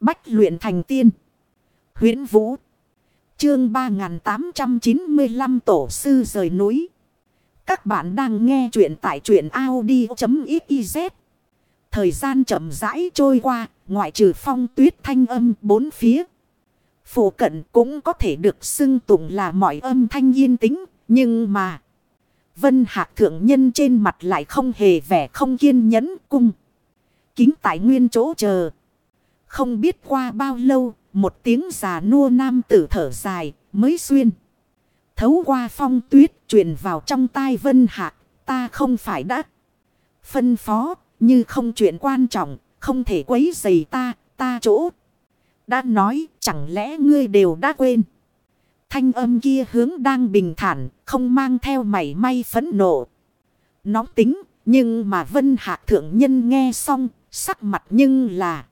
Bách luyện thành tiên. huyễn Vũ. Chương 3895 Tổ sư rời núi. Các bạn đang nghe truyện tại truyện Audi.xyz. Thời gian chậm rãi trôi qua, ngoại trừ phong tuyết thanh âm bốn phía. Phủ cận cũng có thể được xưng tụng là mọi âm thanh yên tĩnh, nhưng mà... Vân Hạc thượng nhân trên mặt lại không hề vẻ không kiên nhẫn cung. Kính tại nguyên chỗ chờ. Không biết qua bao lâu, một tiếng già nua nam tử thở dài mới xuyên. Thấu qua phong tuyết truyền vào trong tai Vân hạ ta không phải đã. Phân phó, như không chuyện quan trọng, không thể quấy dày ta, ta chỗ. Đã nói, chẳng lẽ ngươi đều đã quên. Thanh âm kia hướng đang bình thản, không mang theo mảy may phấn nộ. Nóng tính, nhưng mà Vân hạ Thượng Nhân nghe xong, sắc mặt nhưng là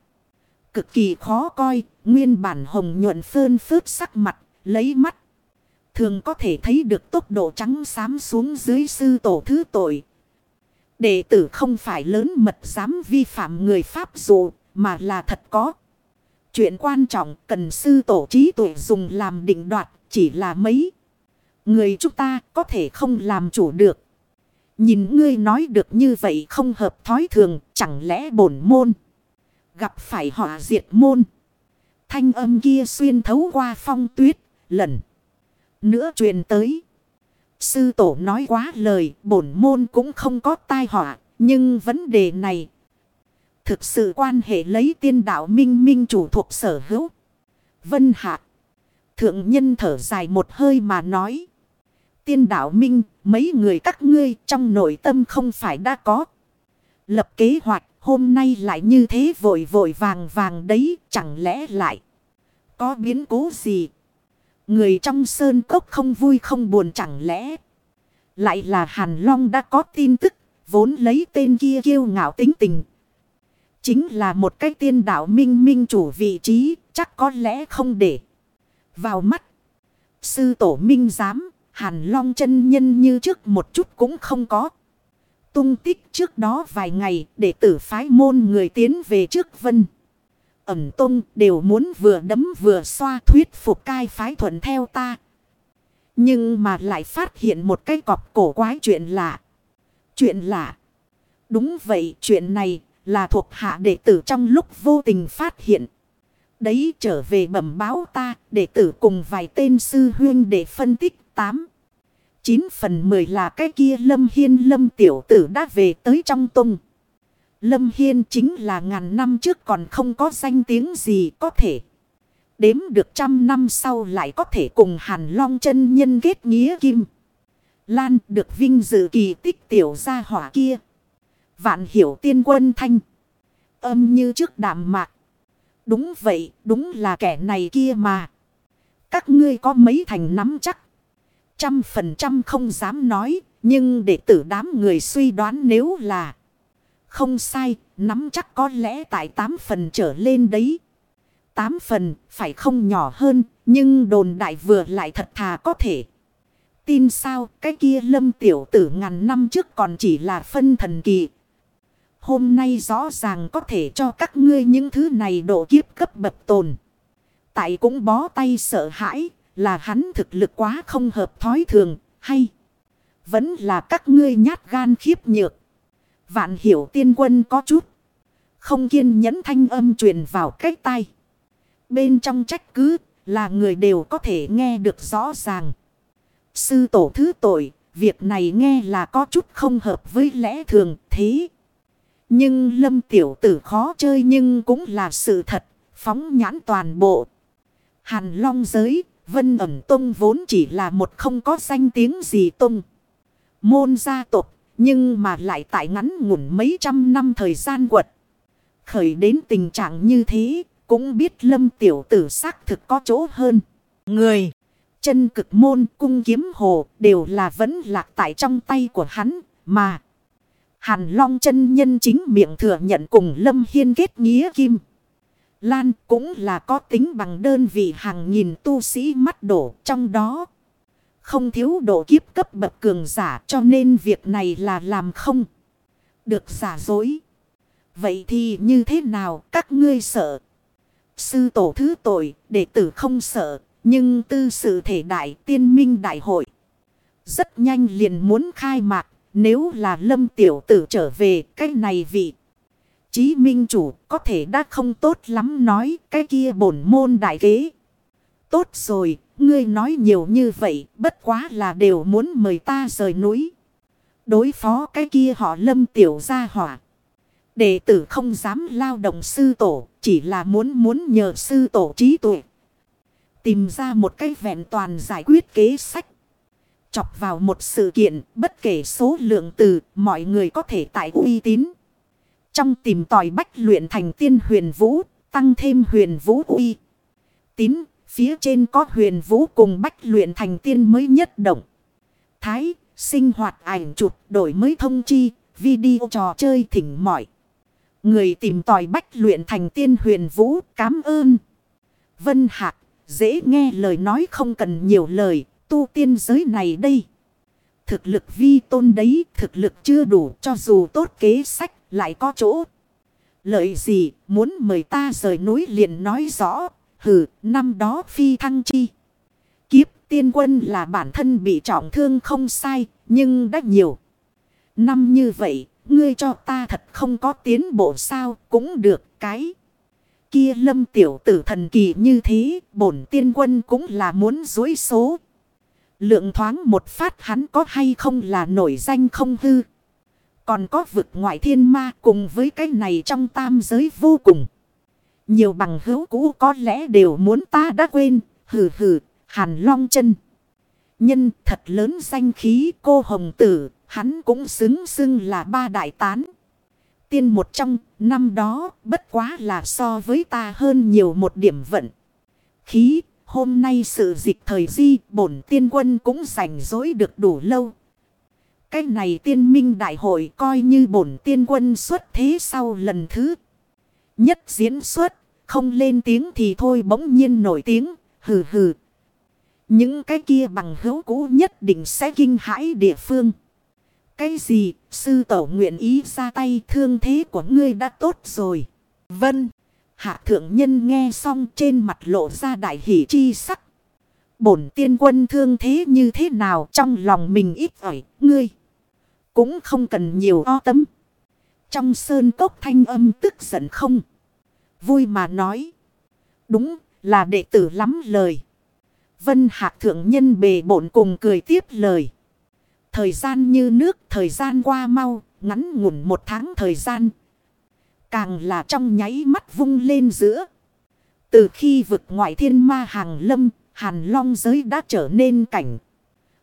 cực kỳ khó coi, nguyên bản hồng nhuận phơn phớt sắc mặt, lấy mắt. Thường có thể thấy được tốc độ trắng xám xuống dưới sư tổ thứ tội. Đệ tử không phải lớn mật dám vi phạm người Pháp dụ, mà là thật có. Chuyện quan trọng cần sư tổ trí tuệ dùng làm định đoạt chỉ là mấy. Người chúng ta có thể không làm chủ được. Nhìn ngươi nói được như vậy không hợp thói thường chẳng lẽ bổn môn. Gặp phải họ diệt môn. Thanh âm kia xuyên thấu qua phong tuyết lần. Nữa truyền tới. Sư tổ nói quá lời bổn môn cũng không có tai họa. Nhưng vấn đề này. Thực sự quan hệ lấy tiên đạo minh minh chủ thuộc sở hữu. Vân Hạ. Thượng nhân thở dài một hơi mà nói. Tiên đạo minh, mấy người các ngươi trong nội tâm không phải đã có. Lập kế hoạch, hôm nay lại như thế vội vội vàng vàng đấy, chẳng lẽ lại có biến cố gì? Người trong sơn cốc không vui không buồn chẳng lẽ. Lại là Hàn Long đã có tin tức, vốn lấy tên kia kiêu ngạo tính tình. Chính là một cái tiên đạo minh minh chủ vị trí, chắc có lẽ không để vào mắt. Sư tổ minh giám, hàn long chân nhân như trước một chút cũng không có. Tung tích trước đó vài ngày để tử phái môn người tiến về trước vân. Ẩm tung đều muốn vừa đấm vừa xoa thuyết phục cai phái thuận theo ta. Nhưng mà lại phát hiện một cái cọp cổ quái chuyện lạ. Chuyện lạ. Đúng vậy, chuyện này là thuộc hạ đệ tử trong lúc vô tình phát hiện. Đấy trở về bẩm báo ta, đệ tử cùng vài tên sư huyên để phân tích tám 9 phần 10 là cái kia Lâm Hiên Lâm tiểu tử đã về tới trong tung. Lâm Hiên chính là ngàn năm trước còn không có danh tiếng gì có thể. Đếm được trăm năm sau lại có thể cùng Hàn Long chân nhân kết nghĩa kim. Lan được vinh dự kỳ tích tiểu gia hỏa kia. Vạn hiểu tiên quân thanh. Âm như trước đạm mạc. Đúng vậy, đúng là kẻ này kia mà. Các ngươi có mấy thành nắm chắc. Trăm phần trăm không dám nói, nhưng để tử đám người suy đoán nếu là không sai, nắm chắc có lẽ tại tám phần trở lên đấy. Tám phần, phải không nhỏ hơn, nhưng đồn đại vừa lại thật thà có thể. Tin sao, cái kia lâm tiểu tử ngàn năm trước còn chỉ là phân thần kỳ. Hôm nay rõ ràng có thể cho các ngươi những thứ này độ kiếp cấp bậc tồn. Tại cũng bó tay sợ hãi là hắn thực lực quá không hợp thói thường hay. Vẫn là các ngươi nhát gan khiếp nhược. Vạn hiểu tiên quân có chút. Không kiên nhẫn thanh âm truyền vào cái tay. Bên trong trách cứ là người đều có thể nghe được rõ ràng. Sư tổ thứ tội, việc này nghe là có chút không hợp với lẽ thường thế. Nhưng lâm tiểu tử khó chơi nhưng cũng là sự thật, phóng nhãn toàn bộ. Hàn long giới, vân ẩm tông vốn chỉ là một không có danh tiếng gì tông. Môn gia tộc nhưng mà lại tại ngắn ngủn mấy trăm năm thời gian quật. Khởi đến tình trạng như thế, cũng biết lâm tiểu tử xác thực có chỗ hơn. Người, chân cực môn cung kiếm hồ đều là vẫn lạc tại trong tay của hắn, mà... Hàn Long chân nhân chính miệng thừa nhận cùng Lâm Hiên kết nghĩa kim. Lan cũng là có tính bằng đơn vị hàng nghìn tu sĩ mắt đổ trong đó. Không thiếu độ kiếp cấp bậc cường giả cho nên việc này là làm không. Được giả dối. Vậy thì như thế nào các ngươi sợ? Sư tổ thứ tội, đệ tử không sợ, nhưng tư sự thể đại tiên minh đại hội. Rất nhanh liền muốn khai mạc, nếu là lâm tiểu tử trở về cách này vị. Chí minh chủ có thể đã không tốt lắm nói cái kia bổn môn đại kế. Tốt rồi, ngươi nói nhiều như vậy, bất quá là đều muốn mời ta rời núi. Đối phó cái kia họ lâm tiểu gia hỏa. Đệ tử không dám lao động sư tổ, chỉ là muốn muốn nhờ sư tổ trí tuệ. Tìm ra một cái vẹn toàn giải quyết kế sách. Chọc vào một sự kiện, bất kể số lượng từ, mọi người có thể tại uy tín. Trong tìm tòi bách luyện thành tiên huyền vũ, tăng thêm huyền vũ uy. Tín, phía trên có huyền vũ cùng bách luyện thành tiên mới nhất động. Thái, sinh hoạt ảnh chụp, đổi mới thông chi, video trò chơi thỉnh mỏi. Người tìm tòi bách luyện thành tiên huyền vũ, cảm ơn. Vân Hạc, dễ nghe lời nói không cần nhiều lời, tu tiên giới này đây. Thực lực vi tôn đấy, thực lực chưa đủ cho dù tốt kế sách lại có chỗ. Lợi gì, muốn mời ta rời núi liền nói rõ, hừ, năm đó phi thăng chi. Kiếp tiên quân là bản thân bị trọng thương không sai, nhưng đã nhiều. Năm như vậy, ngươi cho ta thật không có tiến bộ sao, cũng được cái. Kia lâm tiểu tử thần kỳ như thế, bổn tiên quân cũng là muốn dối số. Lượng thoáng một phát hắn có hay không là nổi danh không hư. Còn có vực ngoại thiên ma cùng với cái này trong tam giới vô cùng. Nhiều bằng hữu cũ có lẽ đều muốn ta đã quên. Hừ hừ, hàn long chân. Nhân thật lớn danh khí cô hồng tử. Hắn cũng xứng xưng là ba đại tán. Tiên một trong năm đó bất quá là so với ta hơn nhiều một điểm vận. Khí hôm nay sự dịch thời di, bổn tiên quân cũng rảnh rỗi được đủ lâu. Cái này tiên minh đại hội coi như bổn tiên quân xuất thế sau lần thứ nhất diễn xuất. Không lên tiếng thì thôi bỗng nhiên nổi tiếng. Hừ hừ. Những cái kia bằng hữu cũ nhất định sẽ kinh hãi địa phương. Cái gì, sư tổ nguyện ý ra tay, thương thế của ngươi đã tốt rồi. Vân. Hạ thượng nhân nghe xong trên mặt lộ ra đại hỷ chi sắc. Bổn tiên quân thương thế như thế nào trong lòng mình ít ỏi, ngươi. Cũng không cần nhiều o tấm. Trong sơn cốc thanh âm tức giận không. Vui mà nói. Đúng là đệ tử lắm lời. Vân hạ thượng nhân bề bổn cùng cười tiếp lời. Thời gian như nước, thời gian qua mau, ngắn ngủn một tháng thời gian. Càng là trong nháy mắt vung lên giữa. Từ khi vực ngoại thiên ma hàng lâm, hàn long giới đã trở nên cảnh.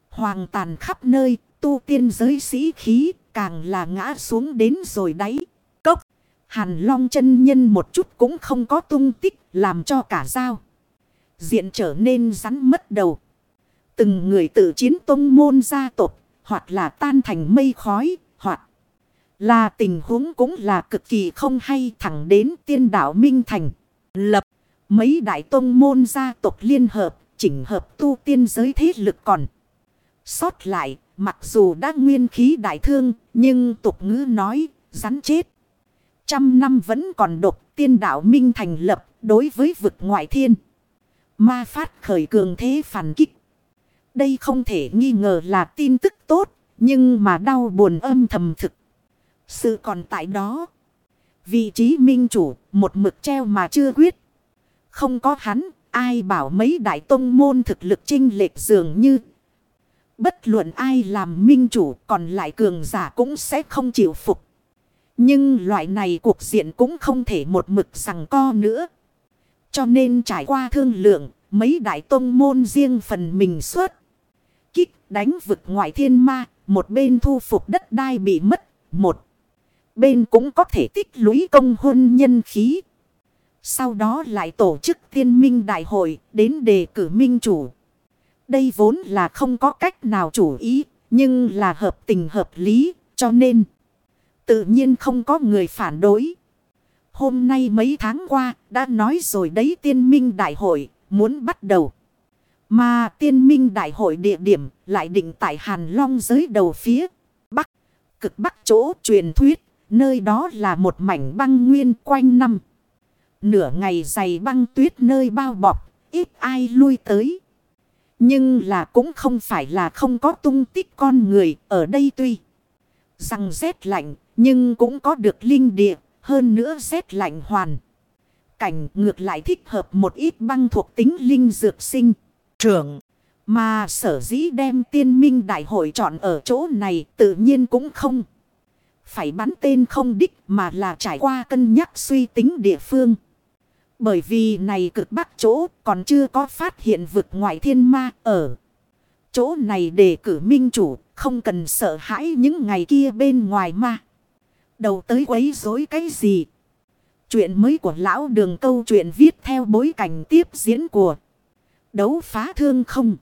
Hoàng tàn khắp nơi, tu tiên giới sĩ khí, càng là ngã xuống đến rồi đáy. Cốc, hàn long chân nhân một chút cũng không có tung tích, làm cho cả dao. Diện trở nên rắn mất đầu. Từng người tự chiến tông môn gia tộc hoặc là tan thành mây khói, hoặc là tình huống cũng là cực kỳ không hay thẳng đến tiên đạo Minh Thành. Lập mấy đại tông môn gia tộc liên hợp, chỉnh hợp tu tiên giới thế lực còn. Sót lại, mặc dù đã nguyên khí đại thương, nhưng tục ngữ nói, rắn chết. Trăm năm vẫn còn độc tiên đạo Minh Thành lập đối với vực ngoại thiên. Ma phát khởi cường thế phản kích. Đây không thể nghi ngờ là tin tức tốt, nhưng mà đau buồn âm thầm thực. Sự còn tại đó. Vị trí minh chủ, một mực treo mà chưa quyết. Không có hắn, ai bảo mấy đại tông môn thực lực chinh lệch dường như. Bất luận ai làm minh chủ, còn lại cường giả cũng sẽ không chịu phục. Nhưng loại này cuộc diện cũng không thể một mực rằng co nữa. Cho nên trải qua thương lượng, mấy đại tông môn riêng phần mình xuất kích đánh vực ngoại thiên ma, một bên thu phục đất đai bị mất, một bên cũng có thể tích lũy công hôn nhân khí. Sau đó lại tổ chức tiên minh đại hội đến đề cử minh chủ. Đây vốn là không có cách nào chủ ý, nhưng là hợp tình hợp lý, cho nên tự nhiên không có người phản đối. Hôm nay mấy tháng qua đã nói rồi đấy tiên minh đại hội muốn bắt đầu. Mà tiên minh đại hội địa điểm lại định tại Hàn Long giới đầu phía Bắc. Cực Bắc chỗ truyền thuyết. Nơi đó là một mảnh băng nguyên quanh năm. Nửa ngày dày băng tuyết nơi bao bọc, ít ai lui tới. Nhưng là cũng không phải là không có tung tích con người ở đây tuy. Rằng rét lạnh, nhưng cũng có được linh địa, hơn nữa rét lạnh hoàn. Cảnh ngược lại thích hợp một ít băng thuộc tính linh dược sinh, trưởng. Mà sở dĩ đem tiên minh đại hội chọn ở chỗ này tự nhiên cũng không. Phải bắn tên không đích mà là trải qua cân nhắc suy tính địa phương. Bởi vì này cực bắc chỗ còn chưa có phát hiện vực ngoại thiên ma ở. Chỗ này để cử minh chủ, không cần sợ hãi những ngày kia bên ngoài ma. Đầu tới quấy rối cái gì. Chuyện mới của lão đường câu chuyện viết theo bối cảnh tiếp diễn của đấu phá thương không.